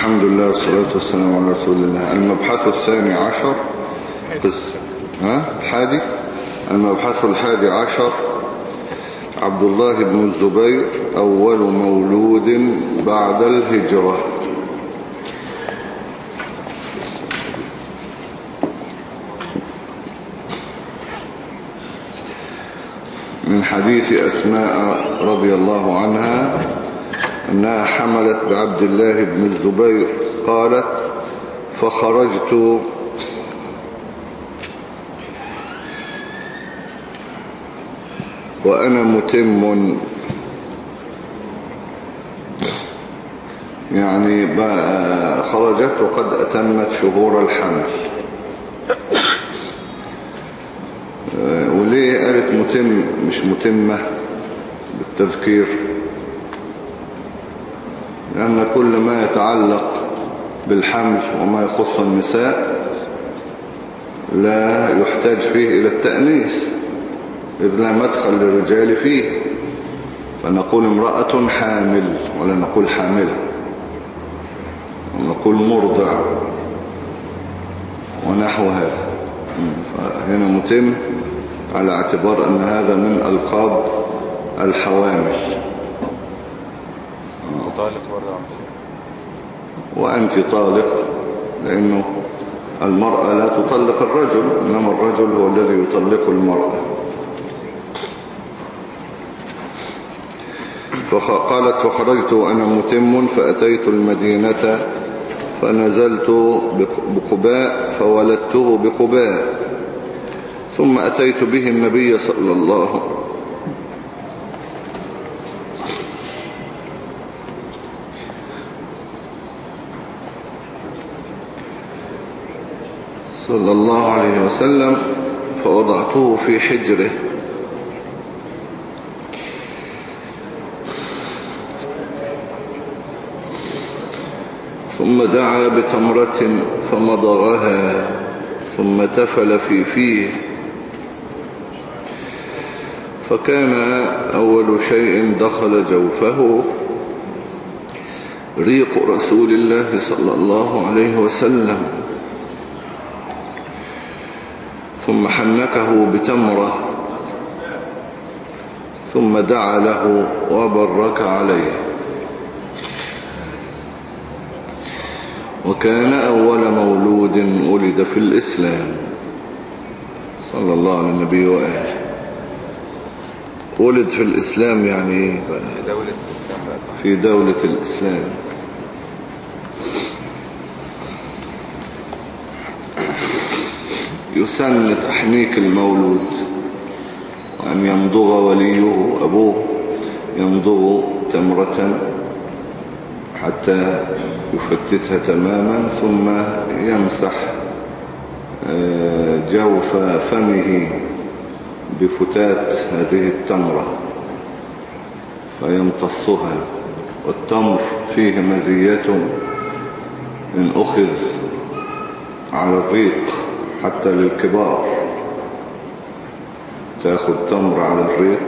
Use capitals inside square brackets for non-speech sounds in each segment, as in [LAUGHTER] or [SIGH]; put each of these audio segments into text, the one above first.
الحمد لله والصلاة والسلام على رسول الله. المبحث الثاني عشر. ها؟ الحادي؟ المبحث الحادي عشر. عبد الله بن الزبير أول مولود بعد الهجرة. من حديث أسماء رضي الله عنها أنها حملت بعبد الله بن الزبير قالت فخرجت وأنا متم يعني خرجت وقد أتمت شهور الحمل. وليه قالت متم مش متمة بالتذكير؟ لأن كل ما يتعلق بالحمل وما يخص النساء لا يحتاج فيه إلى التأنيث إذ لا مدخل للرجال فيه. فنقول امرأة حامل ولا نقول حاملة ونقول مرضع ونحو هذا. فهنا متم على اعتبار أن هذا من ألقاب الحوامل. طالق وأنت طالق لأنه المرأة لا تطلق الرجل إنما الرجل هو الذي يطلق المرأة. فقالت فخرجت وأنا متم فأتيت المدينة فنزلت بقباء فولدته بقباء ثم أتيت به النبي صلى الله صلى الله عليه وسلم فوضعته في حجره. ثم دعا بتمرة فمضغها ثم تفل في فيه. فكان أول شيء دخل جوفه ريق رسول الله صلى الله عليه وسلم. ثم حنكه بتمرة ثم دعا له وبرك عليه. وكان أول مولود ولد في الإسلام صلى الله على النبي وآله. ولد في الإسلام يعني إيه؟ في دولة الإسلام بقى صح في دولة الإسلام يسن تحنيك المولود. وأن يمضغ وليه أبوه؟ يمضغ تمرة حتى يفتتها تماما ثم يمسح آه، جوف فمه بفتات هذه التمرة. فيمتصها. والتمر فيه مزية. إن أخذ على الريق. حتى للكبار. تأخذ تمر على الريق.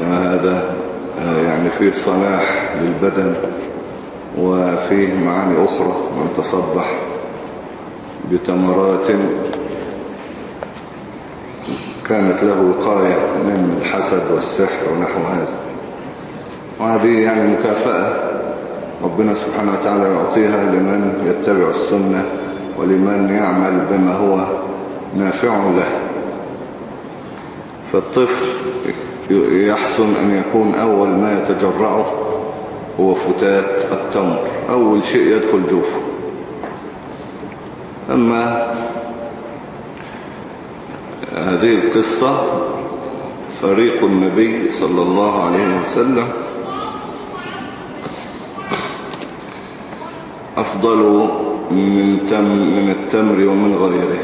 فهذا آه، يعني فيه صلاح للبدن وفيه معاني أخرى من تصبح بتمرات كانت له وقاية من الحسد والسحر ونحو هذا. وهذه يعني مكافأة. ربنا سبحانه وتعالى يعطيها لمن يتبع السنة. ولمن يعمل بما هو نافع له. فالطفل يحسن أن يكون أول ما يتجرعه هو فتات التمر. أول شيء يدخل جوفه. أما هذه القصة فريق النبي صلى الله عليه وسلم أفضل من, من التمر ومن غيره.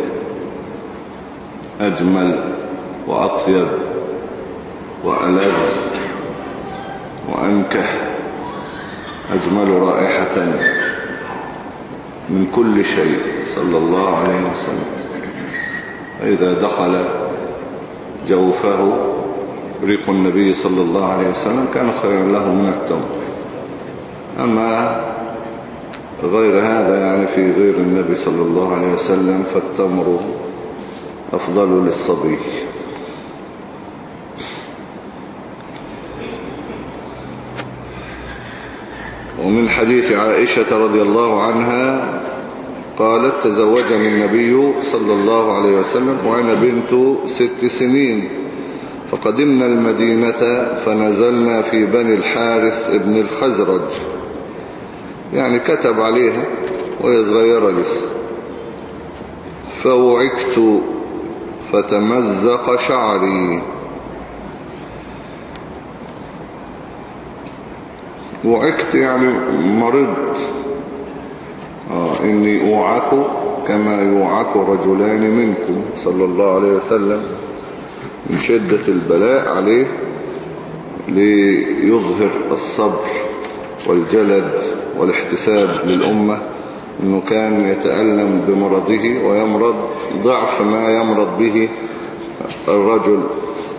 أجمل وأطيب وألذ وأنكه أجمل رائحة من كل شيء. صلى الله عليه وسلم. فإذا دخل جوفه ريق النبي صلى الله عليه وسلم كان خيرا له من التمر. أما غير هذا يعني في غير النبي صلى الله عليه وسلم فالتمر أفضل للصبي. ومن حديث عائشة رضي الله عنها قالت تزوجني النبي صلى الله عليه وسلم وأنا بنت ست سنين فقدمنا المدينة فنزلنا في بني الحارث ابن الخزرج. يعني كتب عليها وهي صغيرة لسه. فوعكت فتمزق شعري. وعكت يعني مرضت. آه إني أوعك كما يوعك رجلان منكم صلى الله عليه وسلم من شدة البلاء عليه ليظهر الصبر والجلد. والاحتساب للأمة أنه كان يتألم بمرضه ويمرض ضعف ما يمرض به الرجل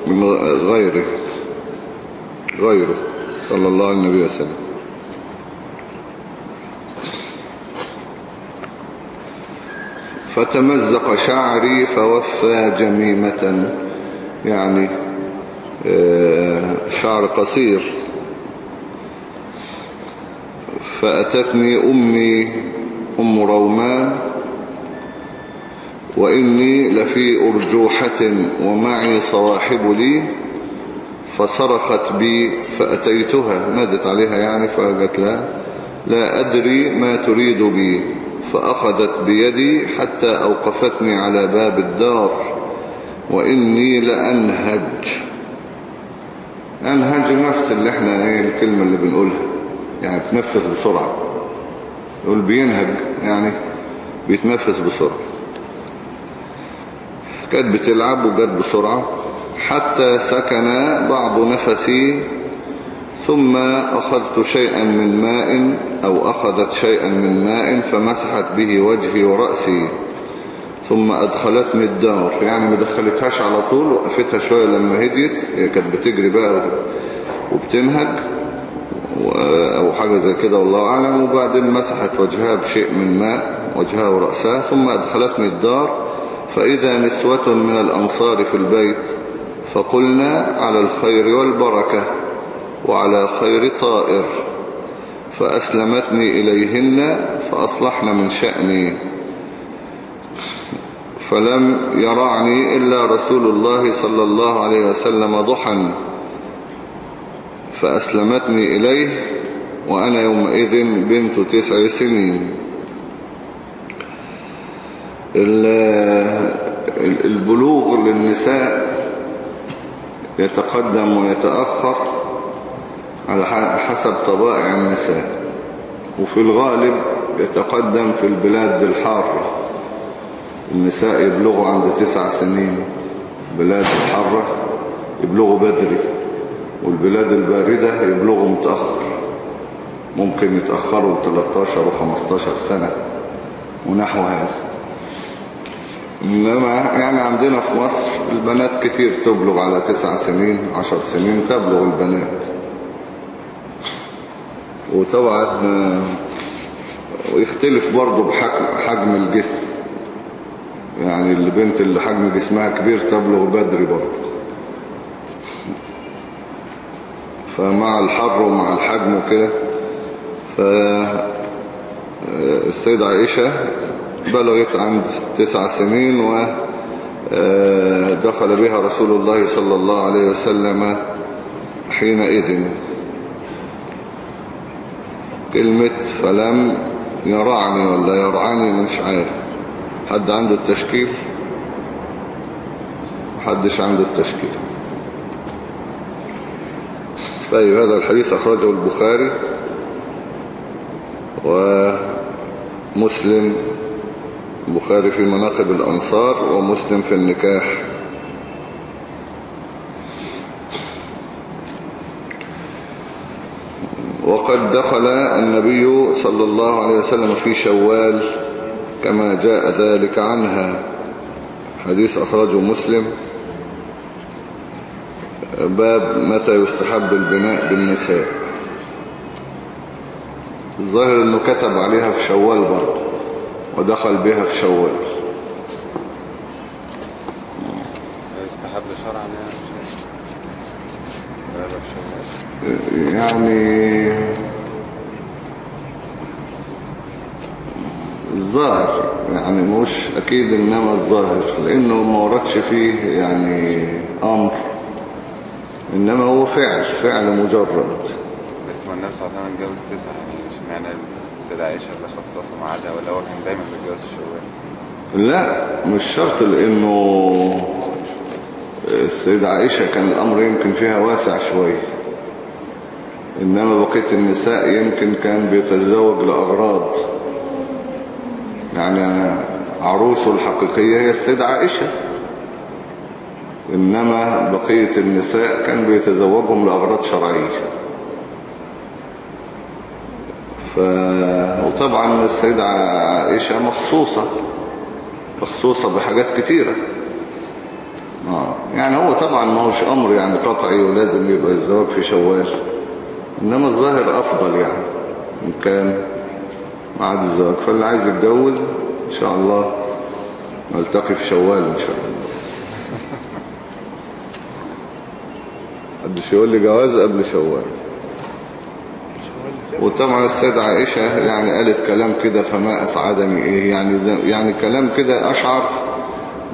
من غيره غيره صلى الله عليه وسلم. فتمزق شعري فوفى جميمة يعني شعر قصير. فأتتني أمي أم رومان وإني لفي أرجوحة ومعي صواحب لي فصرخت بي فأتيتها. نادت عليها يعني فقالت لها لا أدري ما تريد بي. فأخذت بيدي حتى أوقفتني على باب الدار وإني لأنهج. أنهج نفس اللي إحنا إيه الكلمة اللي بنقولها. يعني بتنفس بسرعة. يقول بينهج يعني بيتنفس بسرعة. كانت بتلعب وجت بسرعة. حتى سكن بعض نفسي ثم أخذت شيئا من ماء أو أخذت شيئا من ماء فمسحت به وجهي ورأسي. ثم أدخلتني الدار يعني ما دخلتهاش على طول وقفتها شوية لما هديت هي كانت بتجري بقى وبتنهج. أو حاجة زي كده والله أعلم. وبعدين مسحت وجهها بشيء من ماء وجهها ورأسها ثم أدخلتني الدار. فإذا نسوة من الأنصار في البيت. فقلنا على الخير والبركة وعلى خير طائر. فأسلمتني إليهن فأصلحن من شأني. فلم يرعني إلا رسول الله صلى الله عليه وسلم ضحا فأسلمتني إليه وأنا يومئذ بنت تسع سنين. البلوغ للنساء يتقدم ويتأخر على حسب طبائع النساء وفي الغالب يتقدم في البلاد الحارة. النساء يبلغوا عند تسع سنين بلاد الحارة يبلغوا بدري. والبلاد الباردة يبلغوا متأخر. ممكن يتأخروا 13 و 15 سنة ونحو هذا. إنما يعني عندنا في مصر البنات كتير تبلغ على تسع سنين عشر سنين تبلغ البنات. وطبعا ويختلف برضه بحجم الجسم. يعني البنت اللي حجم جسمها كبير تبلغ بدري برضه. فمع الحر ومع الحجم وكده فالسيدة عائشة بلغت عند تسع سنين ودخل بها رسول الله صلى الله عليه وسلم حينئذ. كلمة فلم يرعني ولا يرعني مش عارف حد عنده التشكيل؟ محدش عنده التشكيل. طيب هذا الحديث أخرجه البخاري ومسلم البخاري في مناقب الأنصار ومسلم في النكاح. وقد دخل النبي صلى الله عليه وسلم في شوال كما جاء ذلك عنها. حديث أخرجه مسلم. باب متى يستحب البناء بالنساء. الظاهر إنه كتب عليها في شوال برضه ودخل بها في شوال. يستحب شرعا يعني يعني الظاهر يعني مش أكيد إنما الظاهر لأنه ما وردش فيه يعني أمر. إنما هو فعل فعل مجرد. بس ما النبي صلى الله عليه وسلم اتجوز تسعة يعني مش معنى السيدة عائشة اللي خصصه معادها ولا هو كان دايما بيتجوز الشوال لا مش شرط لأنه السيدة عائشة كان الأمر يمكن فيها واسع شوية إنما بقية النساء يمكن كان بيتزوج لأغراض. يعني عروسه الحقيقية هي السيدة عائشة. إنما بقية النساء كان بيتزوجهم لأغراض شرعية. ف... وطبعا السيدة عائشة مخصوصة مخصوصة بحاجات كتيرة. آه. يعني هو طبعا ما هوش أمر يعني قطعي ولازم يبقى الزواج في شوال إنما الظاهر أفضل يعني. إن كان معاد الزواج فاللي عايز يتجوز إن شاء الله نلتقي في شوال إن شاء الله. محدش يقول لي جواز قبل شوال. وطبعا السيدة عائشة يعني قالت كلام كده فما أسعدني. إيه يعني, يعني كلام كده أشعر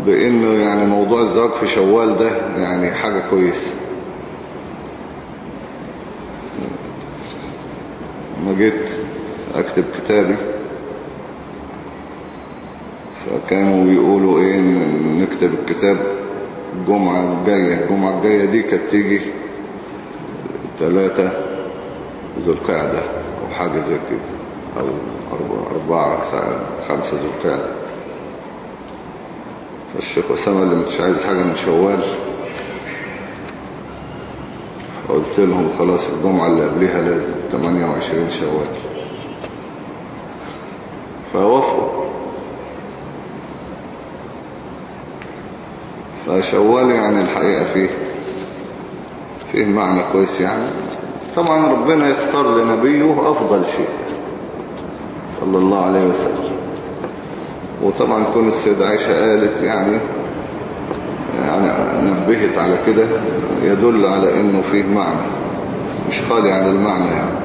بأنه يعني موضوع الزواج في شوال ده يعني حاجة كويسة. ما جيت أكتب كتابي. فكانوا بيقولوا إيه نكتب الكتاب الجمعة الجاية. الجمعة الجاية دي كانت تيجي ثلاثة ذو القعدة أو حاجة زي كده أو أربعة, خمسة ذو القعدة. فالشيخ أسامة اللي مش عايز حاجة من شوال فقلت لهم خلاص الجمعة اللي قبلها لازم 28 شوال. فوافقوا. فشوال يعني الحقيقة فيه فيه معنى كويس يعني. طبعا ربنا يختار لنبيه أفضل شيء صلى الله عليه وسلم. وطبعا كون السيدة عائشة قالت يعني يعني نبهت على كده يدل على إنه فيه معنى مش خالي عن المعنى يعني.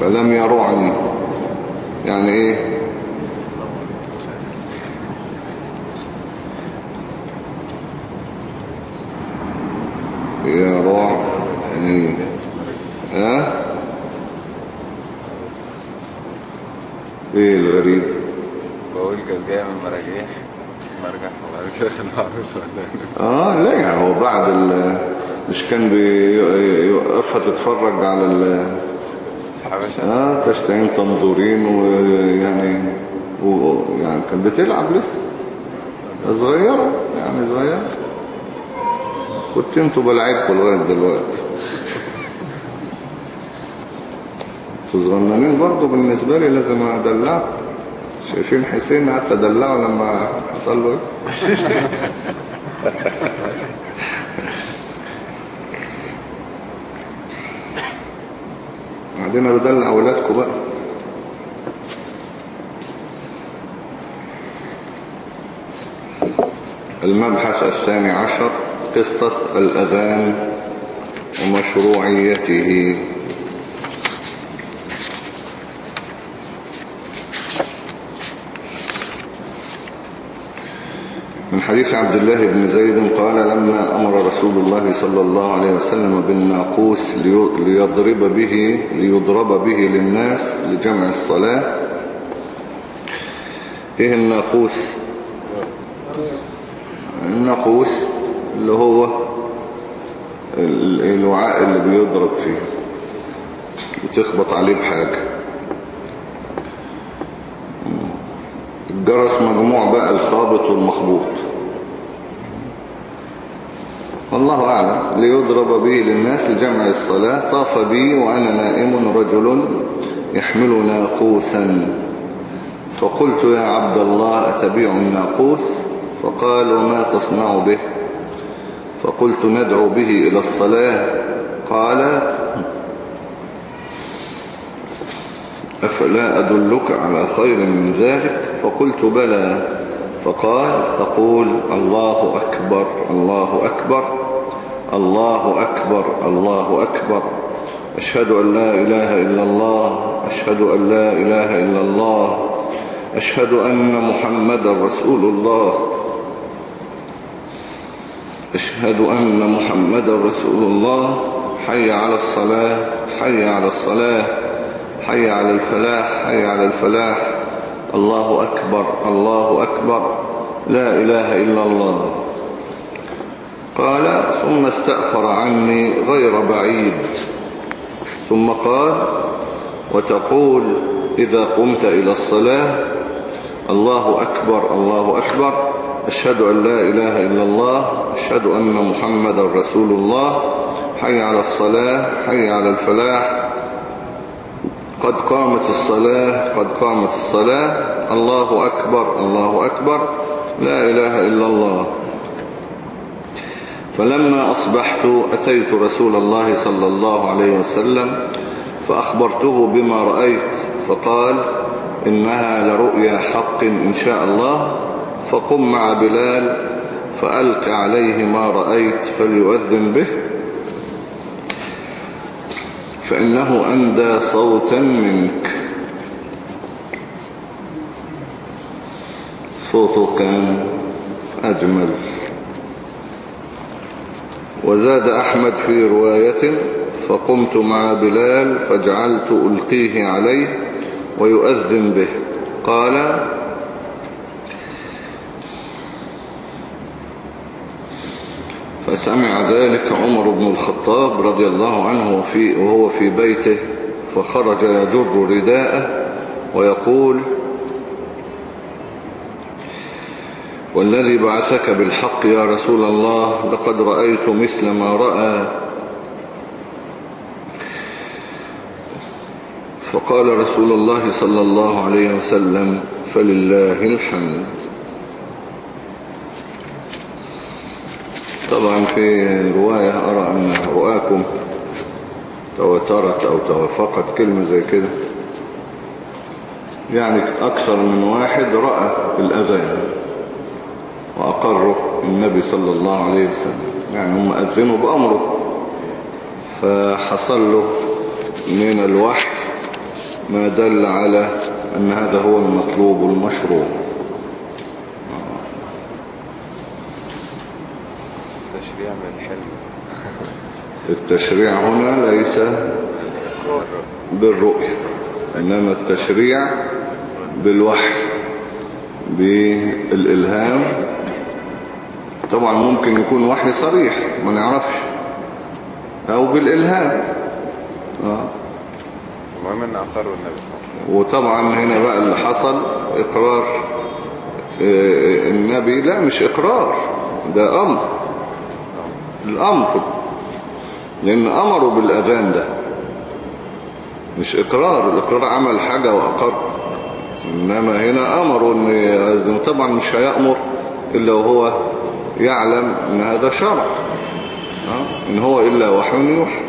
فلم يرعني يعني إيه؟ يرعني ها؟ إيه الغريب؟ بقول كان جاي من مراجيح. مرجح وبعد كده خلوه عروس آه لا يعني هو بعد ال مش كان بيوقفها تتفرج على ال آه تشتهين تنظرين ويعني ويعني كانت بتلعب لسه. صغيرة يعني صغيرة. كنت أنتوا بلعبكم لغاية دلوقتي. أنتوا صغننين برضه بالنسبة لي لازم ادلعكم شايفين حسين حتى دلعه لما حصل له إيه؟ بعدين بدلع أولادكم بقى. المبحث الثاني عشر. قصة الأذان ومشروعيته. من حديث عبد الله بن زيد قال لما أمر رسول الله صلى الله عليه وسلم بالناقوس ليضرب به ليضرب به للناس لجمع الصلاة إيه الناقوس؟ الناقوس اللي هو الوعاء اللي بيضرب فيه. بتخبط عليه بحاجة. الجرس مجموع بقى الخابط والمخبوط. والله أعلم. ليضرب به للناس لجمع الصلاة. طاف بي وأنا نائم رجل يحمل ناقوسا فقلت يا عبد الله أتبيع الناقوس؟ فقال وما تصنع به؟ فقلت ندعو به إلى الصلاة. قال أفلا أدلك على خير من ذلك؟ فقلت بلى. فقال تقول الله أكبر الله أكبر الله أكبر الله أكبر. أشهد أن لا إله إلا الله أشهد أن لا إله إلا الله أشهد أن محمد رسول الله. أشهد أن محمد رسول الله. حي على الصلاة حي على الصلاة حي على الفلاح حي على الفلاح. الله أكبر الله أكبر. لا إله إلا الله. قال ثم استأخر عني غير بعيد. ثم قال وتقول إذا قمت إلى الصلاة الله أكبر الله أكبر. أشهد أن لا إله إلا الله أشهد أن محمد رسول الله حي على الصلاة حي على الفلاح. قد قامت الصلاة قد قامت الصلاة. الله أكبر الله أكبر. لا إله إلا الله. فلما أصبحت أتيت رسول الله صلى الله عليه وسلم فأخبرته بما رأيت فقال إنها لرؤيا حق إن شاء الله. فقم مع بلال فألق عليه ما رأيت فليؤذن به. فإنه أندى صوتا منك. صوته كان أجمل. وزاد أحمد في رواية فقمت مع بلال فجعلت ألقيه عليه ويؤذن به. قال فسمع ذلك عمر بن الخطاب رضي الله عنه وفي وهو في بيته فخرج يجر رداءه ويقول والذي بعثك بالحق يا رسول الله لقد رأيت مثل ما رأى. فقال رسول الله صلى الله عليه وسلم فلله الحمد طبعا في رواية أرى أن رؤاكم توترت أو توافقت كلمة زي كده. يعني أكثر من واحد رأى الأذان وأقره النبي صلى الله عليه وسلم. يعني هم أذنوا بأمره فحصل له من الوحي ما دل على أن هذا هو المطلوب والمشروع. تشريع من الحلم [LAUGHS] التشريع هنا ليس بالرؤية إنما التشريع بالوحي بالإلهام. طبعا ممكن يكون وحي صريح ما نعرفش. أو بالإلهام. آه. المهم إن اقروا النبي وطبعا هنا بقى اللي حصل إقرار آه، النبي. لا مش إقرار ده أمر. الأمر. لأن أمروا بالأذان ده مش إقرار. الإقرار عمل حاجة وأقر. إنما هنا أمروا يأذن طبعا مش هيأمر إلا وهو يعلم أن هذا شرع. إن هو إلا وحي يوحى.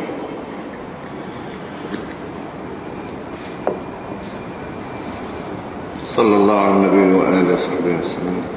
صلى الله على النبي وآله وصحبه وسلم.